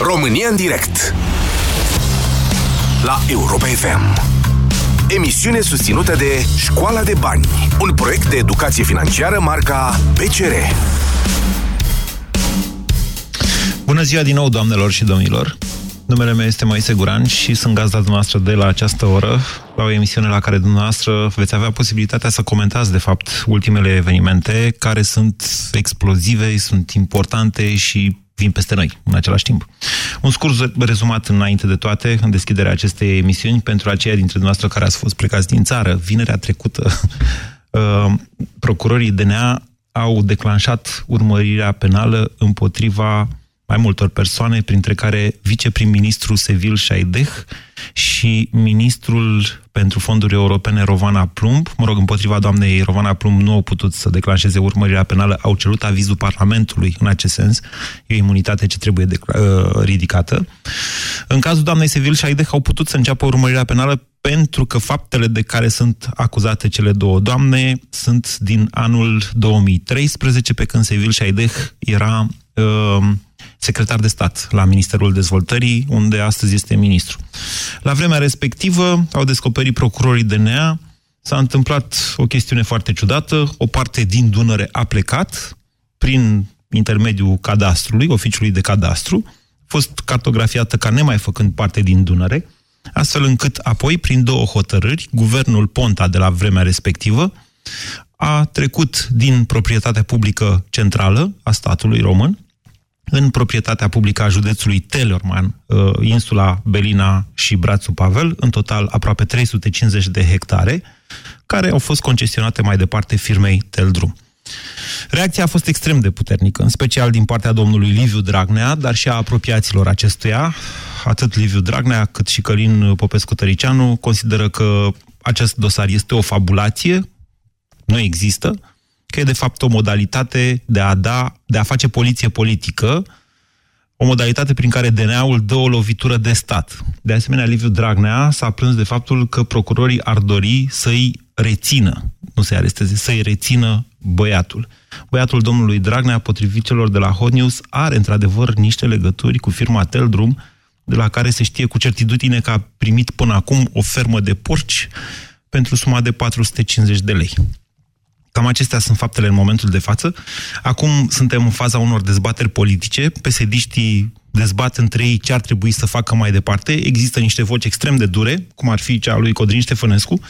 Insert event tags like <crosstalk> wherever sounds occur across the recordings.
România în direct. La Europa FM Emisiune susținută de Școala de Bani Un proiect de educație financiară marca PCR Bună ziua din nou, doamnelor și domnilor! Numele meu este Moise Guran și sunt gazda dumneavoastră de la această oră, la o emisiune la care dumneavoastră veți avea posibilitatea să comentați, de fapt, ultimele evenimente care sunt explozive, sunt importante și vin peste noi în același timp. Un scurs rezumat înainte de toate, în deschiderea acestei emisiuni, pentru aceia dintre dumneavoastră care ați fost plecați din țară, vinerea trecută, <laughs> uh, procurorii DNA au declanșat urmărirea penală împotriva mai multor persoane, printre care viceprim-ministru Sevil Șaideh și ministrul pentru fonduri europene Rovana Plumb. Mă rog, împotriva doamnei Rovana Plumb nu au putut să declanșeze urmărirea penală, au cerut avizul Parlamentului în acest sens. E o imunitate ce trebuie uh, ridicată. În cazul doamnei Sevil Șaideh au putut să înceapă urmărirea penală pentru că faptele de care sunt acuzate cele două doamne sunt din anul 2013, pe când Sevil Șaideh era uh, secretar de stat la Ministerul Dezvoltării, unde astăzi este ministru. La vremea respectivă au descoperit procurorii DNA, s-a întâmplat o chestiune foarte ciudată, o parte din Dunăre a plecat prin intermediul cadastrului, oficiului de cadastru, a fost cartografiată ca nemai făcând parte din Dunăre, astfel încât apoi, prin două hotărâri, guvernul Ponta de la vremea respectivă a trecut din proprietatea publică centrală a statului român în proprietatea publică a județului Telorman, uh, insula Belina și Brațul Pavel, în total aproape 350 de hectare, care au fost concesionate mai departe firmei Teldrum. Reacția a fost extrem de puternică, în special din partea domnului Liviu Dragnea, dar și a apropiaților acestuia. Atât Liviu Dragnea cât și Călin Popescu-Tăricianu consideră că acest dosar este o fabulație, nu există, că e de fapt o modalitate de a, da, de a face poliție politică, o modalitate prin care DNA-ul dă o lovitură de stat. De asemenea, Liviu Dragnea s-a plâns de faptul că procurorii ar dori să-i rețină, nu să-i aresteze, să-i rețină băiatul. Băiatul domnului Dragnea, potrivit celor de la Hot News, are într-adevăr niște legături cu firma Teldrum, de la care se știe cu certitudine că a primit până acum o fermă de porci pentru suma de 450 de lei. Cam acestea sunt faptele în momentul de față. Acum suntem în faza unor dezbateri politice. Pesediștii dezbat între ei ce ar trebui să facă mai departe. Există niște voci extrem de dure, cum ar fi cea a lui Codrin Ștefănescu,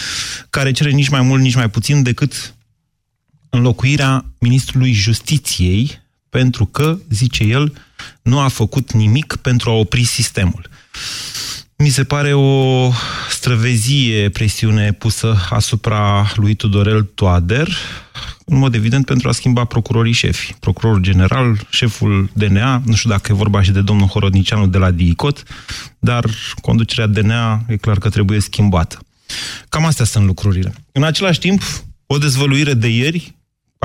care cere nici mai mult, nici mai puțin decât înlocuirea ministrului Justiției, pentru că, zice el, nu a făcut nimic pentru a opri sistemul. Mi se pare o străvezie presiune pusă asupra lui Tudorel Toader, în mod evident pentru a schimba procurorii șefi. Procurorul general, șeful DNA, nu știu dacă e vorba și de domnul Horodnicianu de la DICOT, dar conducerea DNA e clar că trebuie schimbată. Cam astea sunt lucrurile. În același timp, o dezvăluire de ieri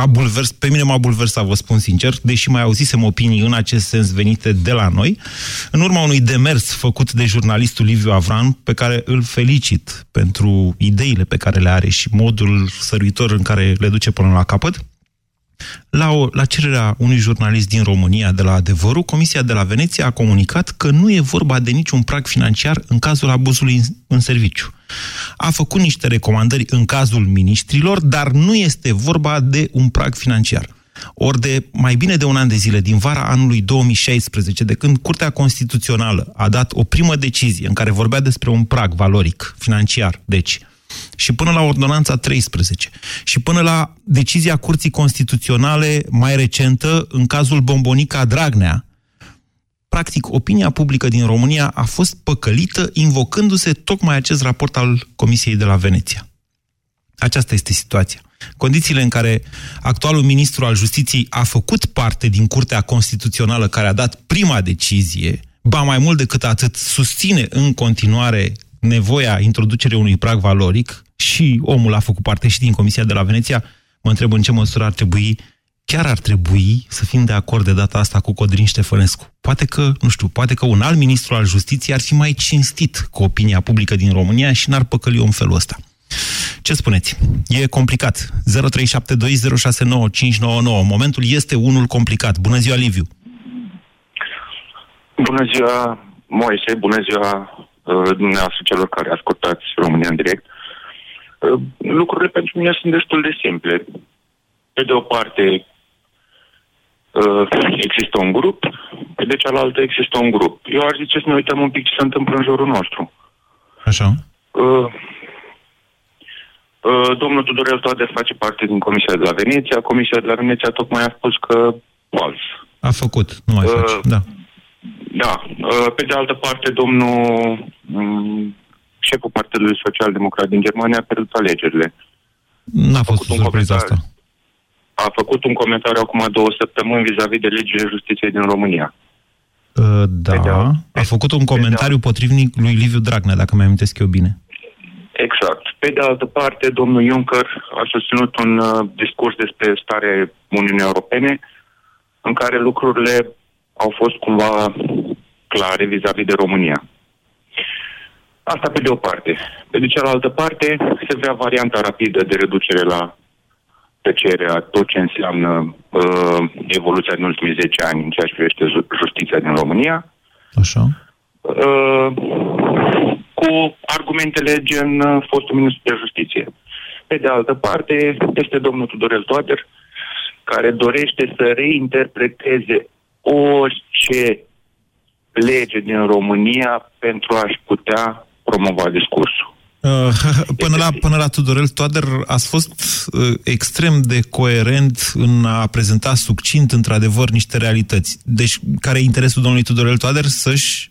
a bulvers, pe mine m-a bulversat, vă spun sincer, deși mai auzisem opinii în acest sens venite de la noi, în urma unui demers făcut de jurnalistul Liviu Avran, pe care îl felicit pentru ideile pe care le are și modul săruitor în care le duce până la capăt, la, o, la cererea unui jurnalist din România de la Adevărul, Comisia de la Veneția a comunicat că nu e vorba de niciun prag financiar în cazul abuzului în, în serviciu. A făcut niște recomandări în cazul ministrilor, dar nu este vorba de un prag financiar. Ori de mai bine de un an de zile, din vara anului 2016, de când Curtea Constituțională a dat o primă decizie în care vorbea despre un prag valoric, financiar, deci, și până la ordonanța 13 și până la decizia Curții Constituționale mai recentă în cazul Bombonica Dragnea, practic opinia publică din România a fost păcălită invocându-se tocmai acest raport al Comisiei de la Veneția. Aceasta este situația. Condițiile în care actualul ministru al justiției a făcut parte din Curtea Constituțională care a dat prima decizie, ba mai mult decât atât, susține în continuare nevoia introducerii unui prag valoric și omul a făcut parte și din Comisia de la Veneția, mă întreb în ce măsură ar trebui, chiar ar trebui să fim de acord de data asta cu Codrin Ștefănescu. Poate că, nu știu, poate că un alt ministru al justiției ar fi mai cinstit cu opinia publică din România și n-ar păcăli în felul ăsta. Ce spuneți? E complicat. 0372069599. Momentul este unul complicat. Bună ziua, Liviu! Bună ziua, Moise, bună ziua uh, dumneavoastră celor care ascultați România în direct. Uh, lucrurile pentru mine sunt destul de simple. Pe de o parte, uh, există un grup, pe de cealaltă există un grup. Eu aș zice să ne uităm un pic ce se întâmplă în jurul nostru. Așa. Uh, uh, domnul Tudorel Toader face parte din Comisia de la Veneția. Comisia de la Veneția tocmai a spus că fals. A făcut, nu mai Uh, face. Da. Da. Uh, Pe de altă parte, domnul um, șeful Partidului Social Democrat din Germania a pierdut alegerile. N-a fost o un surpriză asta. Comentariu. A făcut un comentariu acum două săptămâni vis-a-vis de legile justiției din România. Uh, Da. Pe de al- A făcut un comentariu potrivnic lui Liviu Dragnea, dacă mi amintesc eu bine. Exact. Pe de altă parte, domnul Juncker a susținut un uh, discurs despre starea Uniunii Europene în care lucrurile au fost cumva clare vis-a-vis de România. Asta pe de o parte. Pe de cealaltă parte, se vrea varianta rapidă de reducere la tăcerea tot ce înseamnă uh, evoluția din ultimii 10 ani în ceea ce privește ju- justiția din România, Așa. uh, cu argumentele gen uh, fostul ministru de justiție. Pe de altă parte, este domnul Tudorel Toader, care dorește să reinterpreteze orice lege din România pentru a-și putea promova discursul. Uh, <laughs> Până la, până la Tudorel Toader ați fost uh, extrem de coerent în a prezenta succint, într-adevăr, niște realități. Deci, care e interesul domnului Tudorel Toader să-și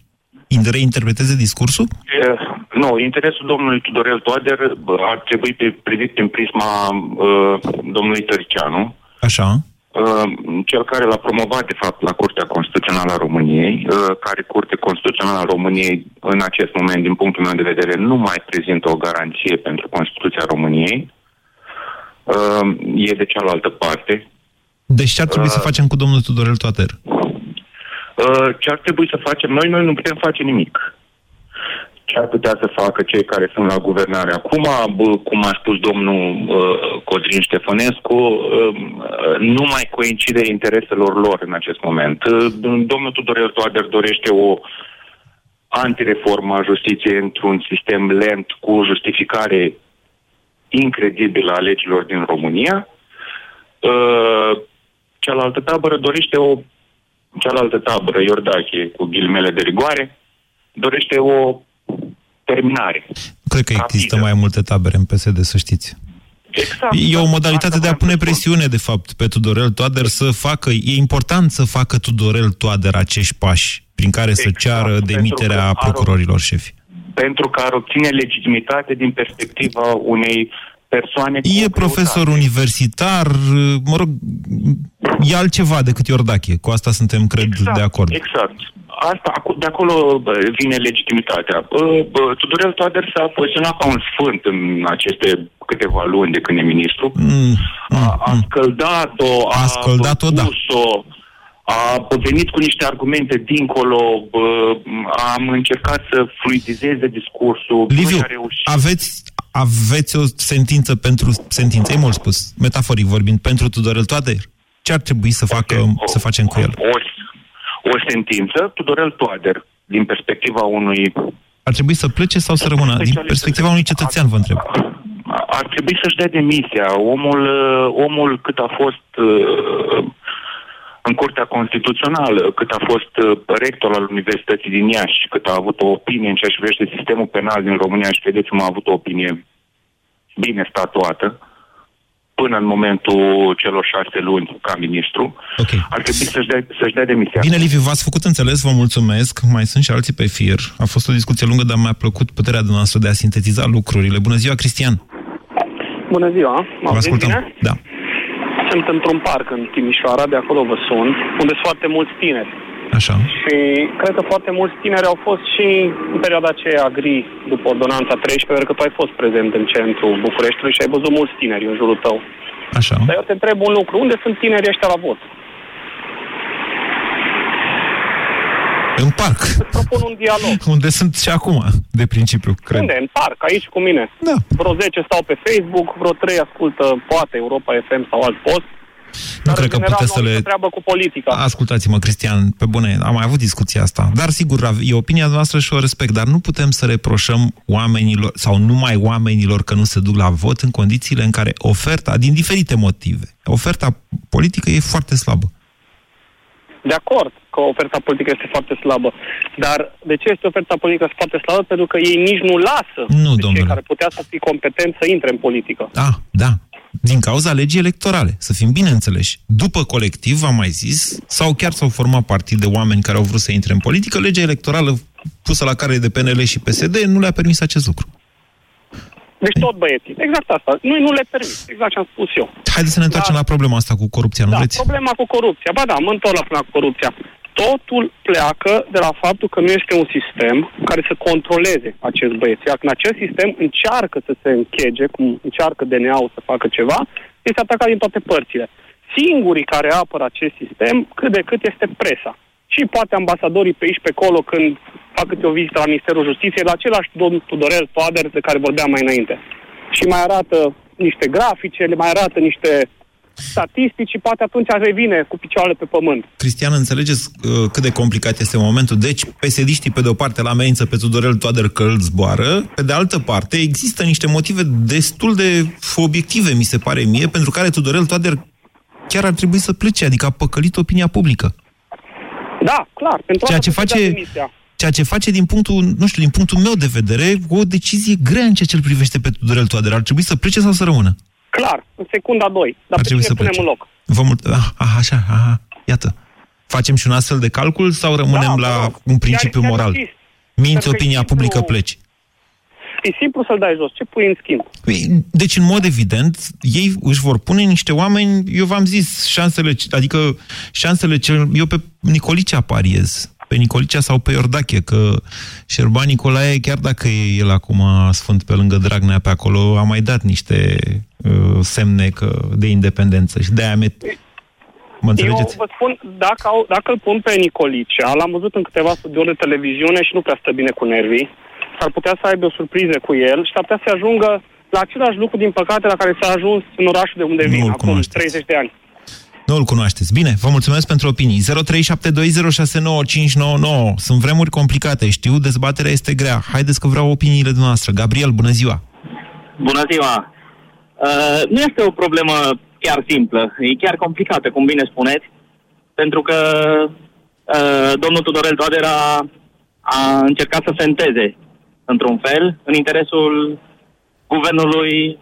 reinterpreteze discursul? Eh, Nu, interesul domnului Tudorel Toader bă, ar trebui pe- privit prin prisma uh, domnului Tăricianu, Așa. Uh, cel care l-a promovat, de fapt, la Curtea Constituțională a României, uh, care Curtea Constituțională a României, în acest moment, din punctul meu de vedere, nu mai prezintă o garanție pentru Constituția României, uh, e de cealaltă parte. Deci ce ar trebui Uh. să facem cu domnul Tudorel Toader? Uh, ce ar trebui să facem noi? Noi nu putem face nimic. Ce ar putea să facă cei care sunt la guvernare acum, bă, cum a spus domnul uh, Codrin Ștefănescu, uh, nu mai coincide intereselor lor în acest moment. Uh, domnul Tudorel Toader dorește o antireformă a justiției într-un sistem lent cu justificare incredibilă a legilor din România. Uh, cealaltă tabără dorește o cealaltă tabără, Iordache, cu ghilimele de rigoare, dorește o terminare. Cred că există rapidă. mai multe tabere în PSD, să știți. Exact. E o modalitate Asta de a vreau pune să spun. presiune, de fapt, pe Tudorel Toader să facă... E important să facă Tudorel Toader acești pași prin care să Exact, ceară pentru demiterea că are o- procurorilor șefi. Pentru că ar obține legitimitate din perspectiva unei persoane cu E o profesor greutate. universitar, mă rog, e altceva decât Iordache. Cu asta suntem, cred, Exact, de acord. Exact. Asta, acu- de acolo bă, vine legitimitatea. Bă, bă, Tudorel Toader s-a poziționat ca un sfânt în aceste câteva luni de când e ministru. Mm, A, a mm, scăldat-o, a, A scăldat-o, da. pus-o, a venit cu niște argumente dincolo, bă, am încercat să fluidizeze discursul. Liviu, nu a reușit. aveți, aveți o sentință pentru sentință, e mult spus, metaforic vorbind, pentru Tudorel Toader? Ce ar trebui să, facă, O- să facem cu el? O, o sentință, Tudorel Toader, din perspectiva unui Ar trebui să plece sau să rămână? Din specialist- perspectiva unui cetățean, vă întreb. Ar, ar trebui să-și dea demisia. Omul, uh, omul cât a fost uh, în Curtea Constituțională, cât a fost uh, rector al Universității din Iași, cât a avut o opinie în ceea ce privește sistemul penal din România și credeți-mă, a avut o opinie bine statuată, până în momentul celor șase luni ca ministru, Ok. ar trebui să-și dea, să-și dea demisia. Bine, Liviu, v-ați făcut înțeles, vă mulțumesc. Mai sunt și alții pe fir. A fost o discuție lungă, dar mi-a plăcut puterea dumneavoastră de a sintetiza lucrurile. Bună ziua, Cristian! Bună ziua, mă Vă auziți ascultăm. bine? Da. Sunt într-un parc în Timișoara, de acolo vă sun, unde sunt foarte mulți tineri. Așa. Și cred că foarte mulți tineri au fost și în perioada aceea gri, după ordonanța 13, pentru că tu ai fost prezent în centrul Bucureștiului și ai văzut mulți tineri în jurul tău. Așa. Dar eu te întreb un lucru, unde sunt tinerii ăștia la vot? În parc. Îți propun un dialog. <laughs> Unde sunt și acum, de principiu, cred. Unde? În parc, aici cu mine. Da. Vreo 10 stau pe Facebook, vreo 3 ascultă, poate, Europa FM sau alt post. Nu Dar, cred în că general, puteți să nu au le... nicio treabă cu politica. Ascultați-mă, Cristian, pe bune, am mai avut discuția asta. Dar, sigur, e opinia noastră și o respect, dar nu putem să reproșăm oamenilor, sau numai oamenilor, că nu se duc la vot în condițiile în care oferta, din diferite motive, oferta politică e foarte slabă. De acord că oferta politică este foarte slabă. Dar de ce este oferta politică foarte slabă? Pentru că ei nici nu lasă Nu, pe domnule. cei care putea să fie competenți să intre în politică. Da, da. Din cauza legii electorale, să fim bine înțeleși. După colectiv, am mai zis, sau chiar s-au format partide de oameni care au vrut să intre în politică, legea electorală pusă la care de PNL și PSD nu le-a permis acest lucru. Deci tot băieții. Exact asta. Nu, nu le permit. Exact ce am spus eu. Haideți să ne întoarcem Da. la problema asta cu corupția, nu da, vreți? problema cu corupția. Ba da, mă întorc la problema cu corupția. Totul pleacă de la faptul că nu este un sistem care să controleze acest băieț. Iar când acest sistem încearcă să se închege, cum încearcă DNA-ul să facă ceva, este atacat din toate părțile. Singurii care apără acest sistem, cât de cât este presa. Și poate ambasadorii pe aici, pe acolo, când fac câte o vizită la Ministerul Justiției, la același domn Tudorel Toader de care vorbeam mai înainte. Și mai arată niște grafice, le mai arată niște statistici și poate atunci revine cu picioarele pe pământ. Cristian, înțelegeți uh, cât de complicat este momentul? Deci, pesediștii, pe de o parte, la amenință pe Tudorel Toader că îl zboară, pe de altă parte, există niște motive destul de obiective, mi se pare mie, pentru care Tudorel Toader chiar ar trebui să plece, adică a păcălit opinia publică. Da, clar. Pentru Ceea asta ce se dea face, demisia. ceea ce face din punctul, nu știu, din punctul meu de vedere, o decizie grea în ceea ce îl privește pe Tudorel Toader. Ar trebui să plece sau să rămână? Clar, în secunda 2. Dar Ar pe trebui cine să punem plece. în loc? Vă mult... Ah, ah, așa, aha, iată. Facem și un astfel de calcul sau rămânem Da, la mă rog. un principiu Chiar- chiar moral? insist. Minți Pentru că opinia e publică, simplu- pleci. E simplu să-l dai jos. Ce pui în schimb? Păi, Deci, în mod evident, ei își vor pune niște oameni, eu v-am zis, șansele, adică șansele cel... Eu pe Nicolicea pariez, pe Nicolicea sau pe Iordache, că Șerban Nicolae, chiar dacă e el acum sfânt pe lângă Dragnea pe acolo, a mai dat niște uh, semne că, de independență și de-aia met... Mă înțelegeți? Eu vă spun, dacă, au, dacă îl pun pe Nicolicea, l-am văzut în câteva studiuri de televiziune și nu prea stă bine cu nervii, s-ar putea să aibă o surpriză cu el și s-ar putea să ajungă la același lucru, din păcate, la care s-a ajuns în orașul de unde Nu vin, îl acum cunoașteți. 30 de ani. Nu îl cunoașteți. Bine, vă mulțumesc pentru opinii. 0372069599. Sunt vremuri complicate, știu, dezbaterea este grea. Haideți că vreau opiniile dumneavoastră. Gabriel, bună ziua! Bună ziua! Uh, nu este o problemă chiar simplă, e chiar complicată, cum bine spuneți, pentru că uh, domnul Tudorel Toader a, a încercat să fenteze, într-un fel, în interesul guvernului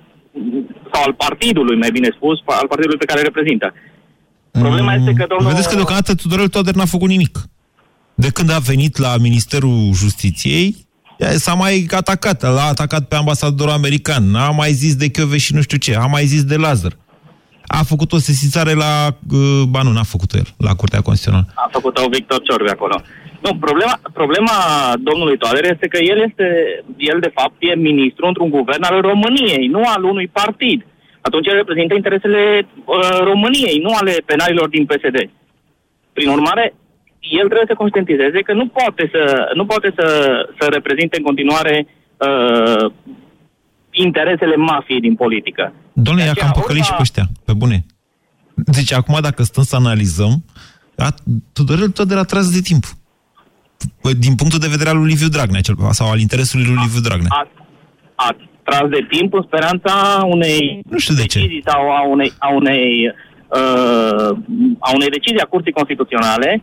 sau al partidului, mai bine spus, al partidului pe care îl reprezintă. Problema este că domnul... Vedeți că deocamdată Tudorel Toader n-a făcut nimic. De când a venit la Ministerul Justiției, ea s-a mai atacat. L-a atacat pe ambasadorul american. A mai zis de Chiove și nu știu ce. A mai zis de Lazar. A făcut o sesizare la... uh, Ba nu, n-a făcut el, la Curtea Constituțională. a făcut-o Victor Ciorbe acolo. Nu, problema, problema domnului Toader este că el este, el de fapt e ministru într-un guvern al României, nu al unui partid. Atunci el reprezintă interesele uh, României, nu ale penalilor din PSD. Prin urmare, el trebuie să conștientizeze că nu poate să, nu poate să, să reprezinte în continuare uh, interesele mafiei din politică. Domnule, De ia că am aceea, păcălit și urma- pe ăștia, pe bune. Deci acum, dacă stăm să analizăm, a, Tudorel Toader a tras de timp. Păi, Din punctul de vedere al lui Liviu Dragnea, cel, sau al interesului lui Liviu Dragnea. a, a tras de timp în speranța unei Nu știu de ce. decizii sau a unei, a unei, uh, a unei decizii a Curții Constituționale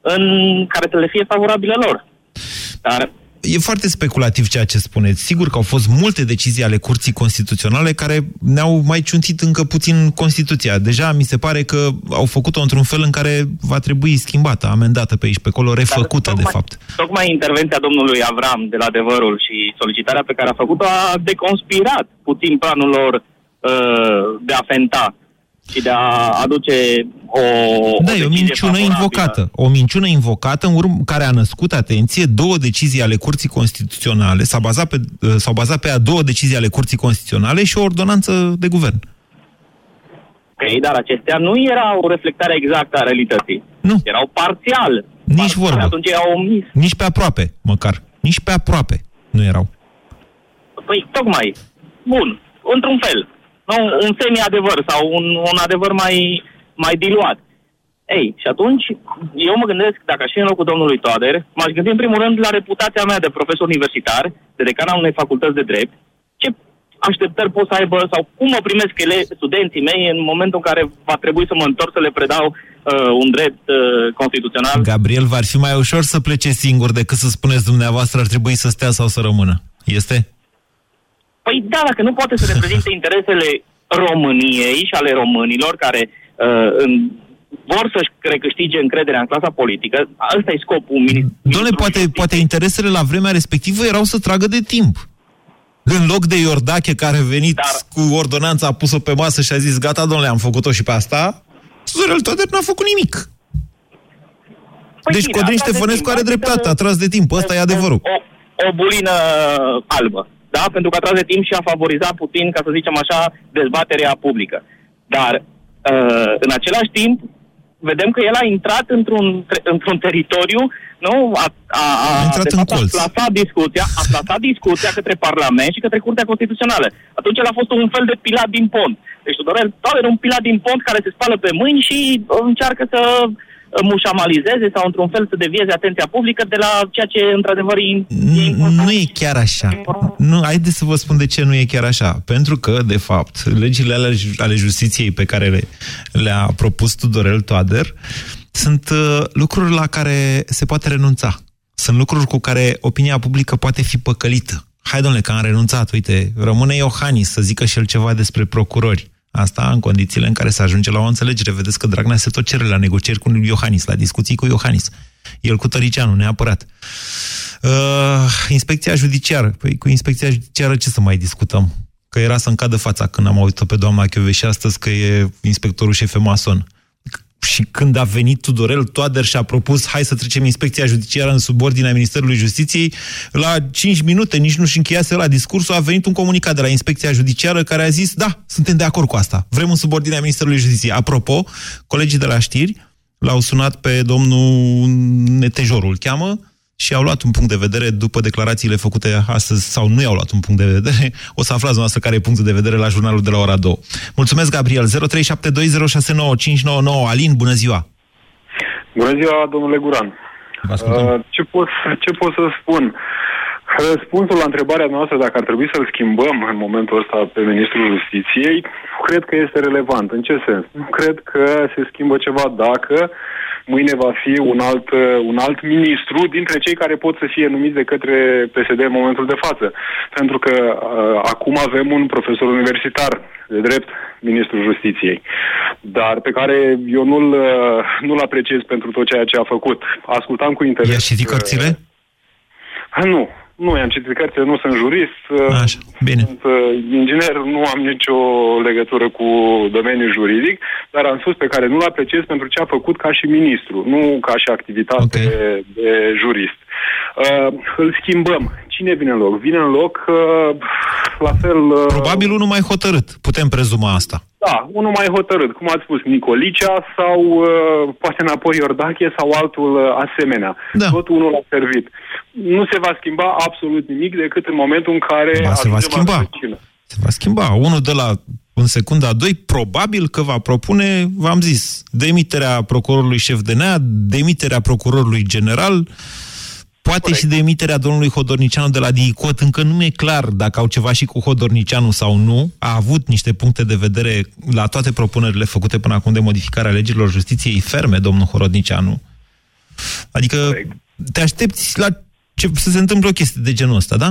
în care să le fie favorabile lor. Dar E foarte speculativ ceea ce spuneți. Sigur că au fost multe decizii ale Curții Constituționale care ne-au mai ciuntit încă puțin Constituția. Deja mi se pare că au făcut-o într-un fel în care va trebui schimbată, amendată pe aici, pe acolo, refăcută, Dar de tocmai- fapt. Tocmai intervenția domnului Avram de la Adevărul și solicitarea pe care a făcut-o a deconspirat puțin planul lor uh, de a fenta și de a aduce o Da, o e o decizie minciună favorabilă. invocată. O minciună invocată în urm- care a născut, atenție, două decizii ale Curții Constituționale, s-a bazat pe, s-au bazat pe a două decizii ale Curții Constituționale și o ordonanță de guvern. Ok, dar acestea nu erau o reflectare exactă a realității. Nu. Erau parțial. Nici parțial, vorbă. Atunci au omis. Nici pe aproape, măcar. Nici pe aproape nu erau. Păi, tocmai. Bun. Într-un fel. Nu, un semi-adevăr sau un, un adevăr mai, mai diluat. Ei, și atunci, eu mă gândesc, dacă aș fi în locul domnului Toader, m-aș gândi în primul rând la reputația mea de profesor universitar, de decan al unei facultăți de drept, ce așteptări pot să aibă sau cum mă primesc ele, studenții mei în momentul în care va trebui să mă întorc să le predau uh, un drept uh, constituțional. Gabriel, va fi mai ușor să plece singur decât să spuneți dumneavoastră ar trebui să stea sau să rămână. Este? Păi da, dacă nu poate să reprezinte <laughs> interesele României și ale românilor care uh, în, vor să-și recâștige încrederea în clasa politică, ăsta e scopul. Domnule, poate, poate interesele la vremea respectivă erau să tragă de timp. În loc de Iordache care a venit Dar... cu ordonanța, a pus-o pe masă și a zis, gata, domnule, am făcut-o și pe asta, Tudorel Toader n-a făcut nimic. Păi deci bine, Codrin Ștefănescu are dreptate, a tras de timp, ăsta e adevărul. O, o bulină albă, da? Pentru că a tras de timp și a favorizat puțin, ca să zicem așa, dezbaterea publică. Dar, uh, în același timp, vedem că el a intrat într-un, într-un teritoriu, nu? A, a, a, a intrat de fapt, în colț. a plasat discuția, a plasat discuția către Parlament și către Curtea Constituțională. Atunci el a fost un fel de pilat din pont. Deci Tudorel Toader un pilat din pont care se spală pe mâini și încearcă să mușamalizeze sau într-un fel să devieze atenția publică de la ceea ce într-adevăr e Nu e chiar așa. Nu, haideți să vă spun de ce nu e chiar așa. Pentru că, de fapt, legile ale, ale justiției pe care le, le-a propus Tudorel Toader sunt uh, lucruri la care se poate renunța. Sunt lucruri cu care opinia publică poate fi păcălită. Hai, domnule, că am renunțat, uite, rămâne Iohannis să zică și el ceva despre procurori. Asta în condițiile în care se ajunge la o înțelegere. Vedeți că Dragnea se tot cere la negocieri cu Iohannis, la discuții cu Iohannis. El cu Tăricianu, neapărat. Uh, inspecția judiciară. Păi cu inspecția judiciară ce să mai discutăm? Că era să-mi cadă fața când am auzit-o pe doamna și astăzi că e inspectorul șef mason și când a venit Tudorel Toader și a propus hai să trecem inspecția judiciară în subordinea Ministerului Justiției, la 5 minute, nici nu-și încheiase la discursul, a venit un comunicat de la inspecția judiciară care a zis, da, suntem de acord cu asta, vrem în subordinea Ministerului Justiției. Apropo, colegii de la știri l-au sunat pe domnul Netejorul, cheamă, și au luat un punct de vedere după declarațiile făcute astăzi, sau nu i-au luat un punct de vedere. O să aflați noastră care e punctul de vedere la jurnalul de la ora 2. Mulțumesc, Gabriel. 0372069599. Alin, bună ziua! Bună ziua, domnule Guran. Uh, ce, pot, ce pot să spun? Răspunsul la întrebarea noastră dacă ar trebui să-l schimbăm în momentul ăsta pe Ministrul Justiției, cred că este relevant. În ce sens? Nu cred că se schimbă ceva dacă uh, mâine va fi un alt, uh, un alt ministru dintre cei care pot să fie numiți de către PSD în momentul de față. Pentru că uh, acum avem un profesor universitar de drept, ministrul justiției, dar pe care eu nu-l, uh, nu-l apreciez pentru tot ceea ce a făcut. Ascultam cu interes... I-a citit cărțile? Uh, nu, nu i-am citit cărțile, nu sunt jurist, uh, Așa, bine. sunt uh, inginer, nu am nicio legătură cu domeniul juridic, dar am spus pe care nu-l apreciez pentru ce a făcut ca și ministru, nu ca și activitate okay. de, de jurist. Uh, îl schimbăm. Cine vine în loc? Vine în loc, uh, la fel... Uh, Probabil unul mai hotărât. Putem prezuma asta. Da, unul mai hotărât, cum ați spus, Nicolicea sau uh, poate înapoi Iordache sau altul uh, asemenea. Da. Tot unul l-a servit. Nu se va schimba absolut nimic decât în momentul în care... Ba, se va schimba. Se va schimba. Unul de la în secunda 2, probabil că va propune, v-am zis, demiterea procurorului șef de NEA, demiterea procurorului general, uh, Poate Corect. și de emiterea domnului Hodornicianu de la DICOT, încă nu e clar dacă au ceva și cu Hodornicianu sau nu. A avut niște puncte de vedere la toate propunerile făcute până acum de modificarea legilor justiției ferme, domnul Hodornicianu. Adică Corect. te aștepți la ce, să se întâmple o chestie de genul ăsta, da?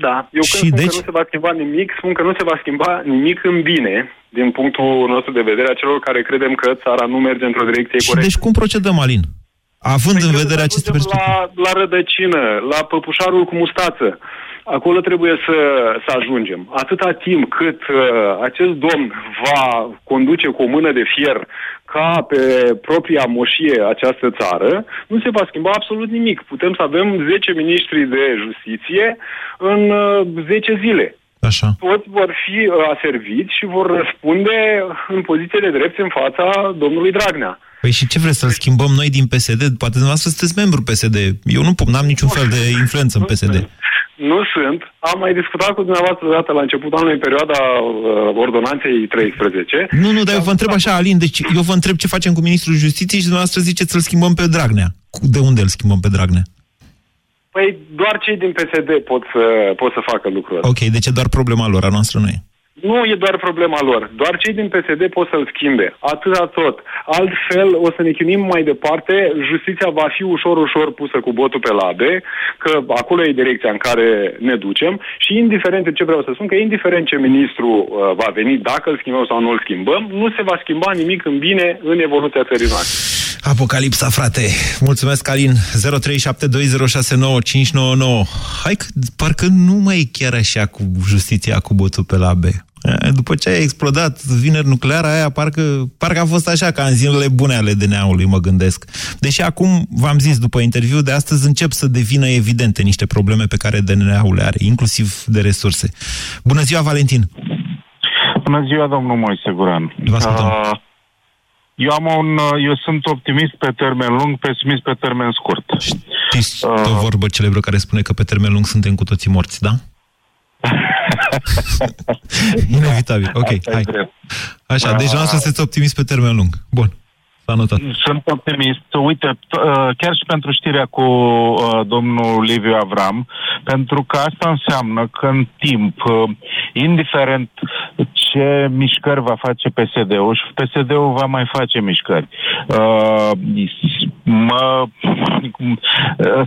Da, eu și când deci... spun că nu se va schimba nimic, spun că nu se va schimba nimic în bine, din punctul nostru de vedere, a celor care credem că țara nu merge într-o direcție și corectă. deci cum procedăm, Alin? Având păi în vedere aceste perspective. La, la rădăcină, la păpușarul cu mustață. Acolo trebuie să, să ajungem. Atâta timp cât uh, acest domn va conduce cu o mână de fier ca pe propria moșie această țară, nu se va schimba absolut nimic. Putem să avem 10 ministri de justiție în uh, 10 zile. Așa. Toți vor fi uh, aserviți și vor răspunde în poziție de drept în fața domnului Dragnea. Păi și ce vreți să-l schimbăm noi din PSD? Poate dumneavoastră sunteți membru PSD. Eu nu am niciun fel de influență în PSD. nu sunt. Am mai discutat cu dumneavoastră dată la începutul anului, în perioada uh, ordonanței 13. Nu, nu, dar eu vă întreb așa, Alin, deci eu vă întreb ce facem cu ministrul justiției și dumneavoastră ziceți să-l schimbăm pe Dragnea. De unde îl schimbăm pe Dragnea? Păi doar cei din PSD pot să, pot să facă lucrul ăsta. Ok, deci e doar problema lor, a noastră nu e. Nu e doar problema lor. Doar cei din PSD pot să-l schimbe. Atâta tot. Altfel, o să ne chinim mai departe, justiția va fi ușor, ușor pusă cu botul pe labe, că acolo e direcția în care ne ducem și indiferent de ce vreau să spun, că indiferent ce ministru uh, va veni, dacă îl schimbăm sau nu îl schimbăm, nu se va schimba nimic în bine în evoluția țării noastre. Apocalipsa, frate. Mulțumesc, Alin. 0372069599. Hai că parcă nu mai e chiar așa cu justiția cu botul pe labe. După ce a explodat vineri nucleara aia, parcă, parcă a fost așa ca în zilele bune ale DNA-ului, mă gândesc. Deși acum, v-am zis, după interviu de astăzi, încep să devină evidente niște probleme pe care DNA-ul le are, inclusiv de resurse. Bună ziua, Valentin! Bună ziua, domnul Moise Guran! Vă ascultăm. Uh, eu, am un, eu sunt optimist pe termen lung, pesimist pe termen scurt. Știți uh, o vorbă celebră care spune că pe termen lung suntem cu toții morți, da? <laughs> Inevitabil. Ok, Asta hai. Așa, deci să sunteți optimist pe termen lung. Bun. S-a notat. Sunt optimist. Uite, uh, chiar și pentru știrea cu uh, domnul Liviu Avram, pentru că asta înseamnă că în timp, uh, indiferent ce mișcări va face PSD-ul, și PSD-ul va mai face mișcări. Mă,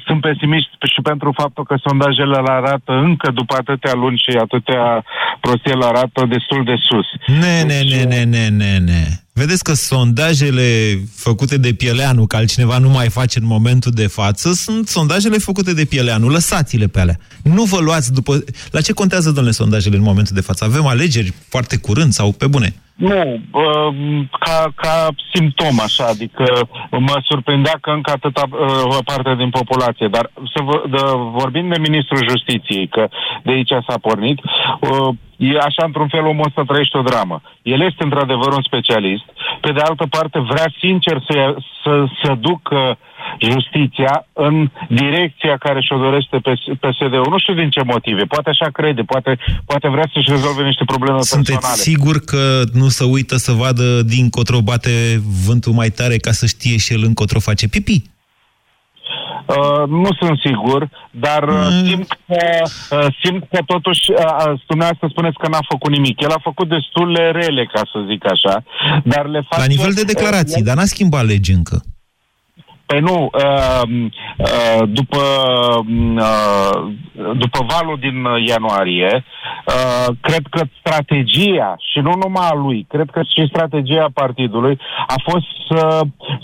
sunt pesimist și pentru faptul că sondajele îl arată încă după atâtea luni și atâtea prostii îl arată destul de sus. Ne, ne, ne, ne, ne, ne, ne. Vedeți că sondajele făcute de Pieleanu, că altcineva nu mai face în momentul de față, sunt sondajele făcute de Pieleanu. Lăsați-le pe alea. Nu vă luați după... La ce contează, domnule, sondajele în momentul de față? Avem alegeri foarte curând sau pe bune? Nu, ca, ca simptom așa, adică mă surprindea că încă atâta uh, parte din populație, dar să vă, de, vorbind de Ministrul Justiției, că de aici s-a pornit, uh, e așa într-un fel omul să trăiește o dramă. El este într-adevăr un specialist, pe de altă parte vrea sincer să, să, să ducă justiția în direcția care și-o dorește PSD-ul. Nu știu din ce motive. Poate așa crede, poate, poate vrea să-și rezolve niște probleme Sunteți personale. sigur că nu să uită să vadă dincotro bate vântul mai tare ca să știe și el încotro face pipi? Uh, nu sunt sigur, dar uh, mm. simt, că, uh, simt că totuși, uh, dumneavoastră spuneți că n-a făcut nimic. El a făcut destule rele, ca să zic așa, dar le face... La nivel de declarații, uh, dar n-a schimbat legi încă. Păi nu, uh, uh, după, uh, după valul din ianuarie, uh, cred că strategia, și nu numai a lui, cred că și strategia partidului a fost să,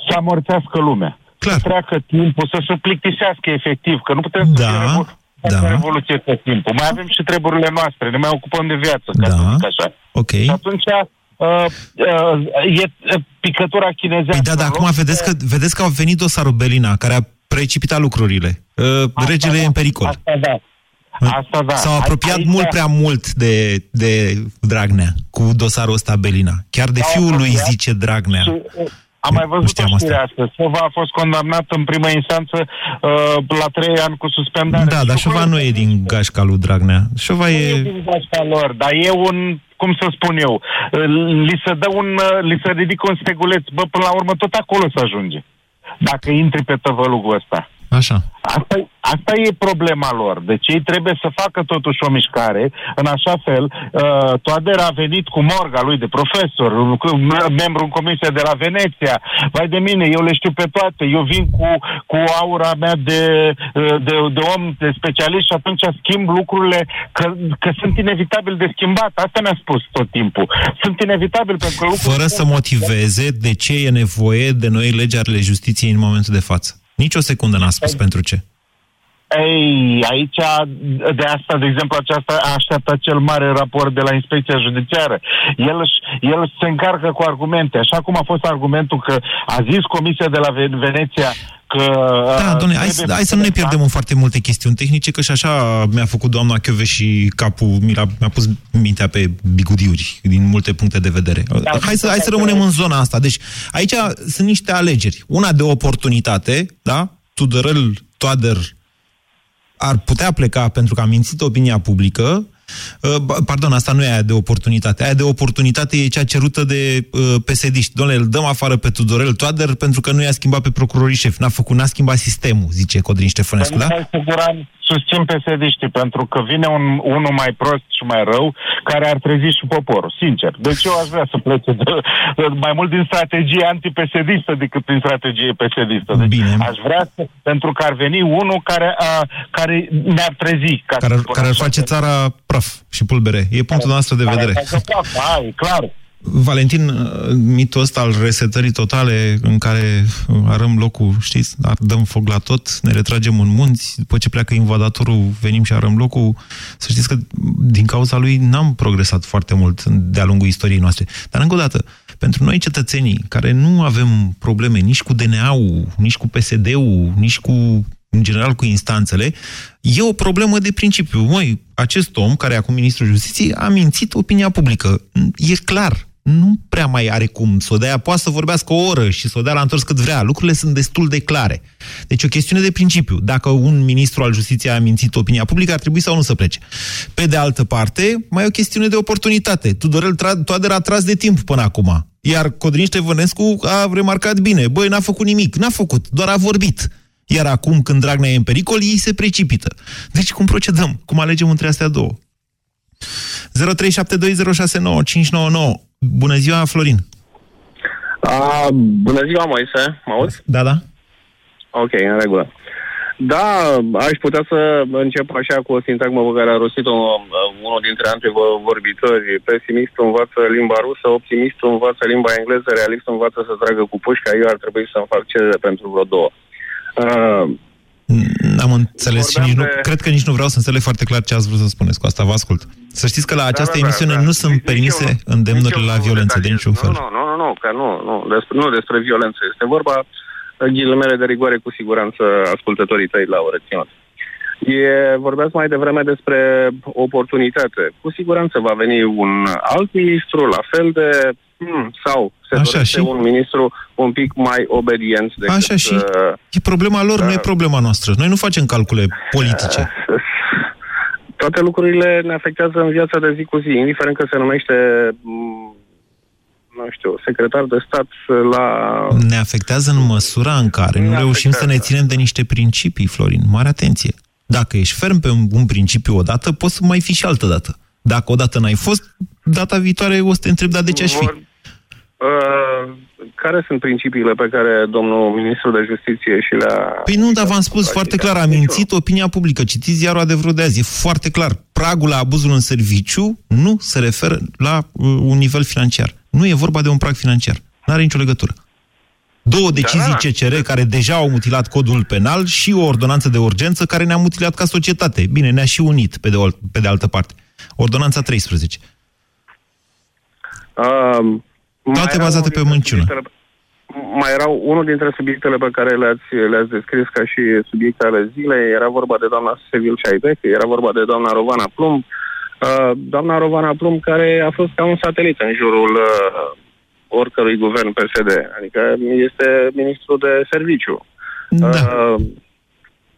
să amorțească lumea. Clar. Să treacă timpul, să se plictisească efectiv, că nu putem Da, să fie revo- da. revoluție tot timpul. Mai avem și treburile noastre, ne mai ocupăm de viață, ca Da. să zic așa. Ok. Și atunci uh, uh, e uh, picătura chinezească. Păi da, dar în acum loc vedeți că, vedeți că au venit dosarul Belina, care a precipitat lucrurile. Uh, Asta regele da, e în pericol. Asta da. Asta da. S-au apropiat Aici- mult prea mult de, de Dragnea cu dosarul ăsta Belina. Chiar de S-au fiul lui apropiat zice Dragnea. Și, uh, am mai Nu văzut știam o știre asta. astăzi. Sova a fost condamnat în prima instanță uh, la trei ani cu suspendare. Da, dar Șova nu e din gașca lui Dragnea. Șova Nu e e... din gașca lor, dar e un, cum să spun eu, uh, li se dă un, uh, li se ridică un steguleț, bă, până la urmă tot acolo să ajunge. Dacă intri pe tăvălugul ăsta. Așa. Asta, asta e problema lor. Deci ei trebuie să facă totuși o mișcare în așa fel. Uh, Toader a venit cu morga lui de profesor, cu membru în comisia de la Veneția. Vai de mine, eu le știu pe toate. Eu vin cu, cu aura mea de, uh, de, de om, de specialist și atunci schimb lucrurile că, că sunt inevitabil de schimbat. Asta mi-a spus tot timpul. Sunt inevitabil pentru că lucrurile... Fără să motiveze de ce e nevoie de noi legi ale justiției în momentul de față. Nici o secundă n-a spus pentru ce. Ei, aici, de asta, de exemplu, aceasta a așteptat cel mare raport de la Inspecția Judiciară. El, își- el se încarcă cu argumente, așa cum a fost argumentul că a zis Comisia de la Ve- Veneția că... Da, uh, domnule, hai, trebuie hai să nu ne pierdem în foarte multe chestiuni tehnice, că și așa mi-a făcut doamna Chioveș și capul, mi a mi-a pus mintea pe bigudiuri din multe puncte de vedere. Da, hai, să, hai să rămânem în zona asta. Deci, aici sunt niște alegeri. Una de oportunitate, da? Tudorel, Toader, ar putea pleca pentru că a mințit opinia publică, Uh, pardon, asta nu e aia de oportunitate. Aia de oportunitate e cea cerută de uh, psd Doamne, îl dăm afară pe Tudorel Toader pentru că nu i-a schimbat pe procurorii șef. N-a făcut, n-a schimbat sistemul, zice Codrin Ștefănescu, da? susțin psd pentru că vine un, unul mai prost și mai rău care ar trezi și poporul, sincer. Deci eu aș vrea să plece de, de, <laughs> mai mult din strategie anti psd decât din strategie psd Deci Bine. aș vrea să, pentru că ar veni unul care, a, care ne-ar trezi. Ca care, care ar face țara praf și pulbere. E punctul nostru de vedere. Praf, da, e clar. Valentin, mitul ăsta al resetării totale în care arăm locul, știți, dăm foc la tot, ne retragem în munți, după ce pleacă invadatorul, venim și arăm locul, să știți că din cauza lui n-am progresat foarte mult de-a lungul istoriei noastre. Dar încă o dată, pentru noi cetățenii care nu avem probleme nici cu DNA-ul, nici cu PSD-ul, nici cu în general cu instanțele, e o problemă de principiu. Măi, acest om, care e acum ministrul justiției, a mințit opinia publică. E clar, nu prea mai are cum să o dea. Poate să vorbească o oră și să o dea la întors cât vrea. Lucrurile sunt destul de clare. Deci o chestiune de principiu. Dacă un ministru al justiției a mințit opinia publică, ar trebui sau nu să plece. Pe de altă parte, mai e o chestiune de oportunitate. Tudorel Toader a tras de timp până acum. Iar Codrin Ștefănescu a remarcat bine. Băi, n-a făcut nimic. N-a făcut, doar a vorbit. Iar acum, când Dragnea e în pericol, ei se precipită. Deci cum procedăm? Cum alegem între astea două? 0372069599 Bună ziua, Florin! A, bună ziua, Moise. Mă auzi? Da, da. Ok, în regulă. Da, aș putea să încep așa cu o sintagmă pe care a rostit-o uh, unul dintre antevorbitori. Pesimist învață limba rusă, optimist învață limba engleză, realist învață să tragă cu pușca. Eu ar trebui să-mi fac cerere pentru vreo două. Uh, N-am înțeles și nici de... nu, cred că nici nu vreau să înțeleg foarte clar ce ați vrut să spuneți cu asta, vă ascut. Să știți că la da, această da, da, emisiune da, da. nu sunt nici, permise nici îndemnuri la violență de niciun fel. Nu, nu, nu, nu, că nu, nu, despre, nu despre violență. Este vorba, ghilimele de rigoare, cu siguranță ascultătorii tăi la o reținut. E, vorbeați mai devreme despre oportunitate. Cu siguranță va veni un alt ministru, la fel de... Hmm, sau se Așa dorește și? un ministru un pic mai obedient decât... Așa și? Uh, e problema lor, uh, nu e problema noastră. Noi nu facem calcule politice. Uh, <laughs> toate lucrurile ne afectează în viața de zi cu zi, indiferent că se numește mm, nu știu, secretar de stat la... Ne afectează în măsura în care ne nu reușim afectează. să ne ținem de niște principii, Florin. Mare atenție! Dacă ești ferm pe un principiu odată, poți să mai fi și altă dată. Dacă odată n-ai fost, data viitoare o să te întreb, dar de ce aș fi? Vor, uh, care sunt principiile pe care domnul ministru de justiție și le-a... Păi nu, dar v-am spus foarte clar, a mințit opinia publică. Citiți ziarul adevărul de azi. E foarte clar. Pragul la abuzul în serviciu nu se referă la uh, un nivel financiar. Nu e vorba de un prag financiar. Nu are nicio legătură. Două decizii da, da. CCR care deja au mutilat codul penal și o ordonanță de urgență care ne-a mutilat ca societate. Bine, ne-a și unit, pe de, o, pe de altă parte. Ordonanța 13. Um, Toate bazate pe minciună. Mai erau unul dintre subiectele pe care le-ați, le-ați descris ca și subiecte ale zilei. Era vorba de doamna Sevil Șaidec, era vorba de doamna Rovana Plumb. Uh, doamna Rovana Plumb care a fost ca un satelit în jurul uh, oricărui guvern PSD. Adică este ministru de serviciu. Da. Uh,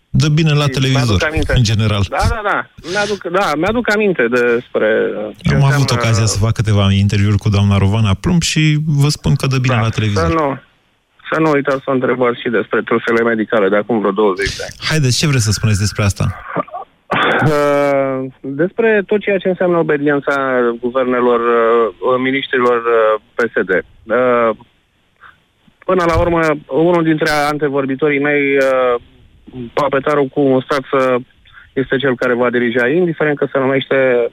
Dă bine la televizor, în general. Da, da, da. Mi-aduc, da, mi-aduc aminte despre... Ce Am avut ocazia să fac câteva interviuri cu doamna Rovana Plumb și vă spun că dă bine da, la televizor. Să nu, să nu uitați să întrebați și despre trusele medicale de acum vreo 20 de ani. Haideți, ce vreți să spuneți despre asta? Uh, despre tot ceea ce înseamnă obediența guvernelor, uh, ministrilor uh, PSD. Uh, până la urmă, unul dintre antevorbitorii mei, uh, papetarul cu un stat este cel care va dirija, indiferent că se numește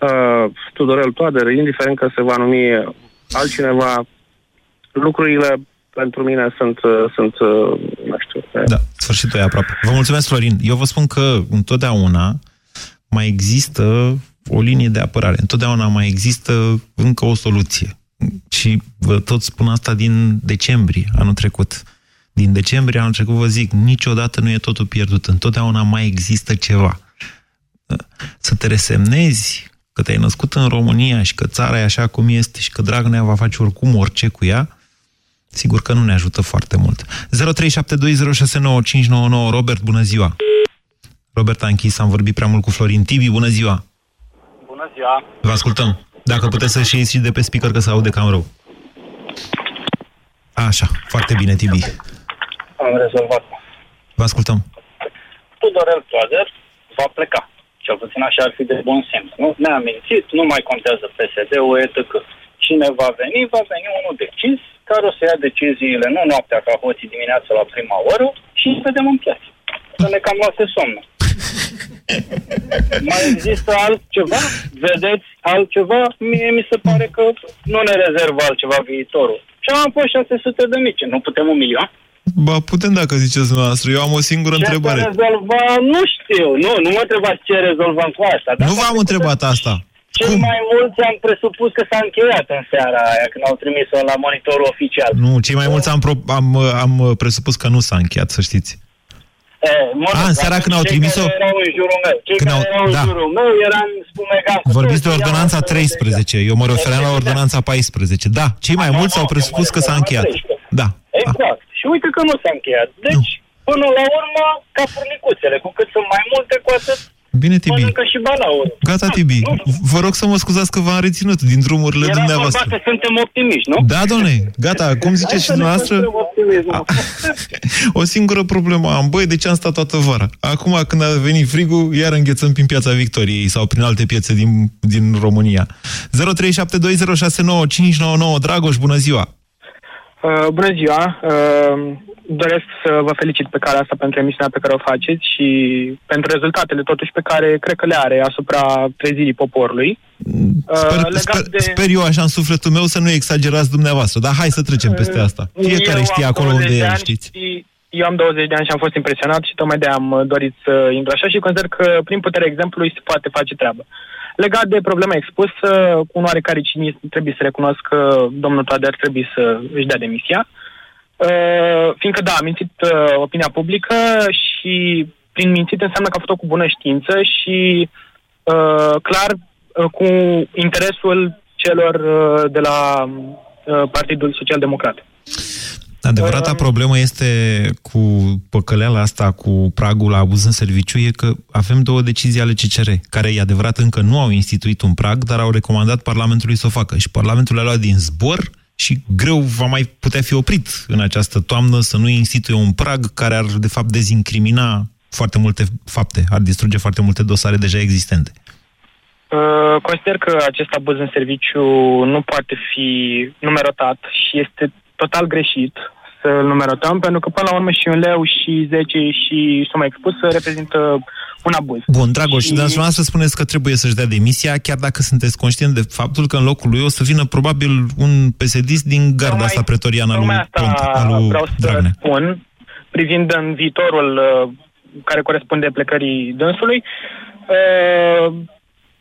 uh, Tudorel Toader, indiferent că se va numi altcineva, lucrurile pentru mine sunt, uh, sunt uh, nu știu... Da, sfârșitul e aproape. Vă mulțumesc, Florin. Eu vă spun că întotdeauna mai există o linie de apărare. Întotdeauna mai există încă o soluție. Și vă tot spun asta din decembrie anul trecut. Din decembrie anul trecut vă zic, niciodată nu e totul pierdut. Întotdeauna mai există ceva. Să te resemnezi că te-ai născut în România și că țara e așa cum este și că Dragnea va face oricum orice cu ea, sigur că nu ne ajută foarte mult. 0372069599 Robert, bună ziua! Robert a închis, am vorbit prea mult cu Florin. Tibi, bună ziua! Bună ziua! Vă ascultăm. Dacă puteți să-și ieși de pe speaker, că se aude cam rău. Așa, foarte bine, Tibi. Am rezolvat. Vă ascultăm. Tudorel Toader va pleca. Cel puțin așa ar fi de bun simț. Nu? Ne-a mințit, nu mai contează PSD-ul, etc. Cine va veni, va veni unul decis, care o să ia deciziile, nu noaptea ca hoții dimineața la prima oră, și vedem în piață. Să ne cam lase somnul. Mai există altceva? Vedeți altceva? Mie mi se pare că nu ne rezervă altceva viitorul. Și am fost 600 de mici, nu putem un milion? Ba, putem dacă ziceți dumneavoastră. Eu am o singură ce întrebare. Ce rezolva? Nu știu. Nu, nu mă întrebați ce rezolvăm cu asta. Nu v-am întrebat asta. Cel Cum? mai mulți am presupus că s-a încheiat în seara aia când au trimis-o la monitorul oficial. Nu, cei mai mulți am, pro- am, am presupus că nu s-a încheiat, să știți. E, mă A, în seara când au trimis-o? Cei care erau în jurul meu. Cei când care au... erau da. în jurul meu eram spumegat. Vorbiți de ordonanța 13, eu mă refeream la ordonanța 14. Da, cei mai mulți au presupus că s-a încheiat. Da. Exact. Și uite că nu s-a încheiat. Deci, până la urmă, ca furnicuțele, cu cât sunt mai multe, cu atât Bine, Tibi. Mănâncă și balaurul. Gata, Tibi. Vă rog să mă scuzați că v-am reținut din drumurile Era dumneavoastră. vorba că suntem optimiști, nu? Da, doamne. Gata, cum ziceți și dumneavoastră? <laughs> O singură problemă am. Băi, de ce am stat toată vara? Acum, când a venit frigul, iar înghețăm prin Piața Victoriei sau prin alte piețe din, din România. 0372069599 Dragoș, bună ziua! Uh, bună ziua! Uh, doresc să vă felicit pe calea asta pentru emisiunea pe care o faceți și pentru rezultatele totuși pe care cred că le are asupra trezirii poporului. Sper, uh, sper, de... sper eu așa în sufletul meu să nu exagerați dumneavoastră, dar hai să trecem peste asta. Fiecare știe acolo unde e, știți. Eu am 20 de ani și am fost impresionat și tocmai de-aia am dorit să intru așa și consider că prin puterea exemplului se poate face treabă. Legat de problema expusă, cu un oarecare cinism trebuie să recunosc că domnul Toader trebuie să își dea demisia. Uh, fiindcă, da, a mințit uh, opinia publică și prin mințit înseamnă că a făcut-o cu bună știință și uh, clar uh, cu interesul celor uh, de la uh, Partidul Social Democrat. Adevărata problemă este cu păcăleala asta, cu pragul la abuz în serviciu, e că avem două decizii ale CCR, care e adevărat încă nu au instituit un prag, dar au recomandat Parlamentului să o facă. Și Parlamentul a luat din zbor și greu va mai putea fi oprit în această toamnă să nu instituie un prag care ar, de fapt, dezincrimina foarte multe fapte, ar distruge foarte multe dosare deja existente. Uh, consider că acest abuz în serviciu nu poate fi numerotat și este total greșit să-l numerotăm, pentru că până la urmă și un leu și 10 și suma expusă reprezintă un abuz. Bun, Dragoș, și... dar să spuneți că trebuie să-și dea demisia, chiar dacă sunteți conștient de faptul că în locul lui o să vină probabil un psd din garda Tocmai- asta pretoriană a lui, Tocmai asta Ponta, a lui vreau să Dragnea. spun, privind în viitorul uh, care corespunde plecării dânsului, uh,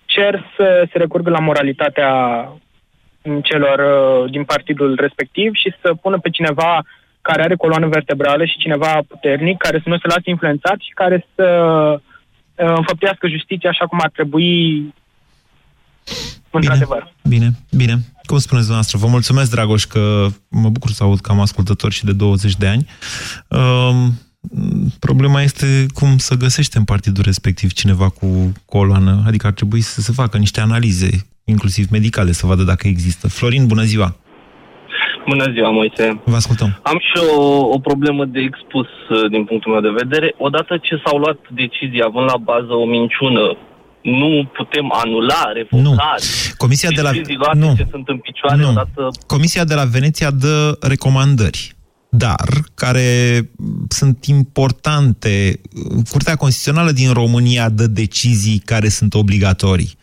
cer să se recurgă la moralitatea celor uh, din partidul respectiv și să pună pe cineva care are coloană vertebrală și cineva puternic, care să nu se lase influențat și care să uh, înfăptească justiția așa cum ar trebui într-adevăr. Bine, bine. Cum spuneți dumneavoastră, vă mulțumesc, Dragoș, că mă bucur să aud că am ascultători și de 20 de ani. Um, problema este cum să găsești în partidul respectiv cineva cu coloană, adică ar trebui să se facă niște analize, inclusiv medicale, să vadă dacă există. Florin, bună ziua! Bună ziua, Moise. Vă ascultăm. Am și o, o problemă de expus uh, din punctul meu de vedere. Odată ce s-au luat decizii având la bază o minciună, nu putem anula, revoca. Nu. Comisia de la... decizii luate Nu. ce sunt în picioare Nu. odată... Comisia de la Veneția dă recomandări, dar care sunt importante. Curtea Constituțională din România dă decizii care sunt obligatorii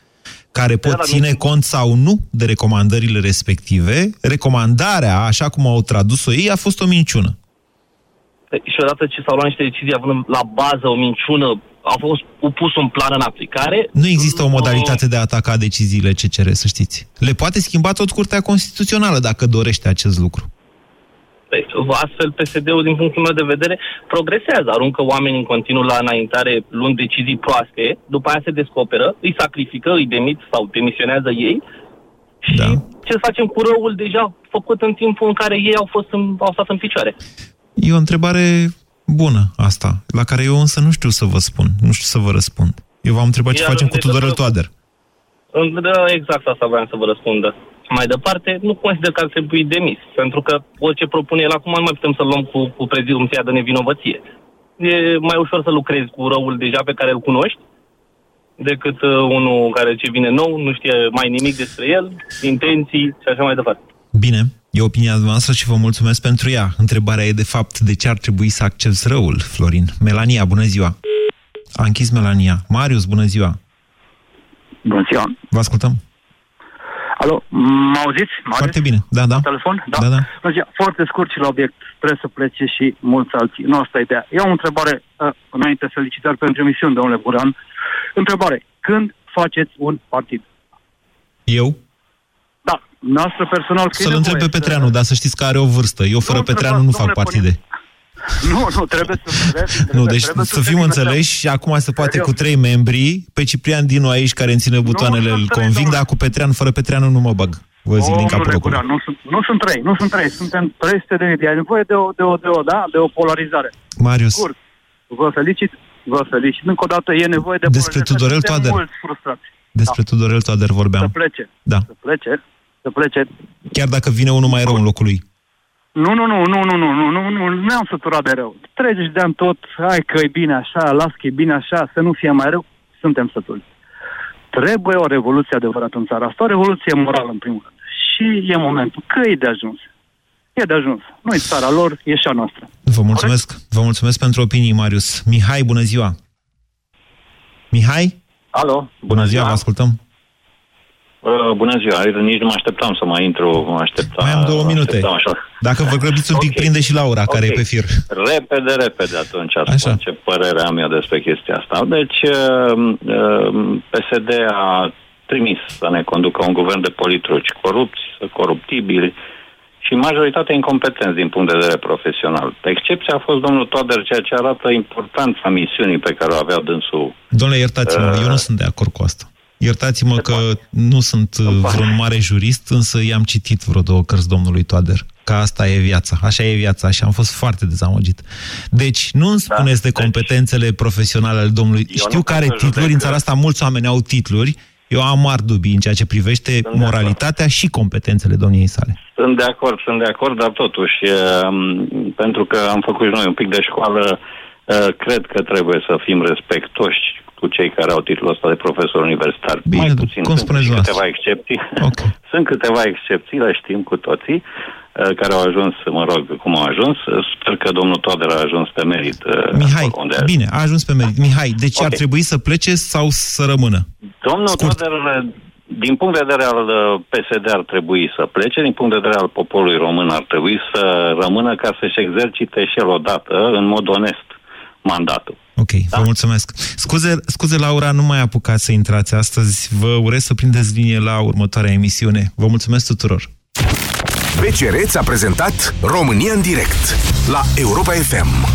care pot ține cont sau nu de recomandările respective. Recomandarea, așa cum au tradus-o ei, a fost o minciună. Și odată ce s-au luat niște decizii având la bază o minciună, a fost pus un plan în aplicare. Nu există o modalitate de a ataca deciziile CCR, să știți. Le poate schimba tot Curtea Constituțională dacă dorește acest lucru. Păi, Astfel, PSD-ul, din punctul meu de vedere, progresează. Aruncă oamenii în continuu la înaintare luând decizii proaste, după aia se descoperă, îi sacrifică, îi demit sau demisionează ei și da. ce facem cu răul deja făcut în timpul în care ei au, fost în, au stat în picioare. E o întrebare bună asta, la care eu însă nu știu să vă spun, nu știu să vă răspund. Eu v-am întrebat ce Iar facem în cu Tudorel legătură cu- Toader. Da, exact asta vreau să vă răspundă. Mai departe, nu consider că ar trebui demis, pentru că orice propune el acum nu mai putem să-l luăm cu, cu prezumția de nevinovăție. E mai ușor să lucrezi cu răul deja pe care îl cunoști, decât uh, unul care ce vine nou, nu știe mai nimic despre el, intenții și așa mai departe. Bine, e opinia noastră și vă mulțumesc pentru ea. Întrebarea e, de fapt, de ce ar trebui să accepti răul, Florin? Melania, bună ziua! A închis Melania. Marius, bună ziua! Bună ziua. Vă ascultăm. Alo, mă auziți? Marius? Foarte bine. Da, da. Telefon? Da. Da, da. Bună ziua. Foarte scurt și la obiect. Trebuie să plece și mulți alții. Nu asta e ideea. Eu am o întrebare, uh, înainte felicitări pentru emisiune, domnule Buran. Întrebare. Când faceți un partid? Eu? Da, noastră personal. că e Să-l nevoie întreb pe să- Petreanu, dar să știți că are o vârstă. Eu fără Nu, Petreanu nu fac domnule partide. <laughs> Nu, nu, trebuie să... Trebuie, trebuie, Nu, deci trebuie să fim fim înțeleși și acum se poate Serios. cu trei membri, pe Ciprian Dinu aici care îmi ține butoanele, îl sunt trei, conving, domnule. dar cu Petreanu, fără Petreanu nu mă bag. Vă zic din capul Domnule locului. Guran, nu sunt, nu sunt trei, nu sunt trei, suntem 300 de mii. E nevoie de o, de o, de o, da, de o polarizare. Marius, Scurt, vă felicit, vă felicit. Încă o dată e nevoie de Despre polarizare. Tudorel Suntem Toader. mulți frustrați. despre Tudorel Toader Să vorbeam. plece, Da. să plece, să plece. Chiar dacă vine unul mai rău în locul lui. Nu, nu, nu, nu, nu, nu, nu, nu, nu, nu am săturat de rău. 30 de ani tot, hai că e bine așa, las că e bine așa, să nu fie mai rău, suntem sătuli. Trebuie o revoluție adevărată în țara asta, o revoluție morală în primul rând. Și e momentul că e de ajuns. E de ajuns. Nu e țara lor, e și a noastră. Vă mulțumesc. Vă mulțumesc pentru opinii, Marius. Mihai, bună ziua! Mihai? Alo, Bună ziua, vă ascultăm. Uh, bună ziua, nici nu mă așteptam să mai intru, mă așteptam. Mai am două mă minute. așteptam Așa. Dacă vă grăbiți un pic, Ok. prinde și Laura, care Ok. e pe fir. Repede, repede atunci Așa. spun ce părere am eu despre chestia asta. Deci, uh, uh, PSD a trimis să ne conducă un guvern de politruci corupți, coruptibili și majoritatea incompetenți din punct de vedere profesional. Excepția a fost domnul Toader, ceea ce arată importanța misiunii pe care o avea dânsul Domnule, iertați-mă, Uh, eu nu sunt de acord cu asta. Iertați-mă că nu sunt uh, vreun mare jurist, însă i-am citit vreo două cărți domnului Toader. Că asta e viața, așa e viața și am fost foarte dezamăgit. Deci, nu îmi spuneți de competențele profesionale ale domnului. Eu Știu nu că pot are să titluri, judec în țara asta mulți oameni au titluri. Eu am mari dubii în ceea ce privește moralitatea și competențele domniei sale. Sunt de acord, sunt de acord, dar totuși, um, pentru că am făcut și noi un pic de școală, uh, cred că trebuie să fim respectoși cu cei care au titlul ăsta de profesor universitar. Bine, Mai cum puțin, sunt spuneți și dumneavoastră. câteva excepții. Ok. <laughs> sunt câteva excepții, le știm cu toții, uh, care au ajuns, mă rog, cum au ajuns. Sper că domnul Toader a ajuns pe merit. uh, Mihai, acolo unde a bine, a ajuns pe merit. Mihai, deci ar Ok. trebui să plece sau să rămână? Domnul Scurt. Toader, din punct de vedere al uh, PSD ar trebui să plece, din punct de vedere al poporului român ar trebui să rămână ca să-și exercite și el odată, în mod onest, mandatul. Ok, da. vă mulțumesc. Scuze, scuze, Laura, nu mai apucați să intrați astăzi. Vă urez să prindeți linie la următoarea emisiune. Vă mulțumesc tuturor. BCR ți-a prezentat România în direct la Europa FM.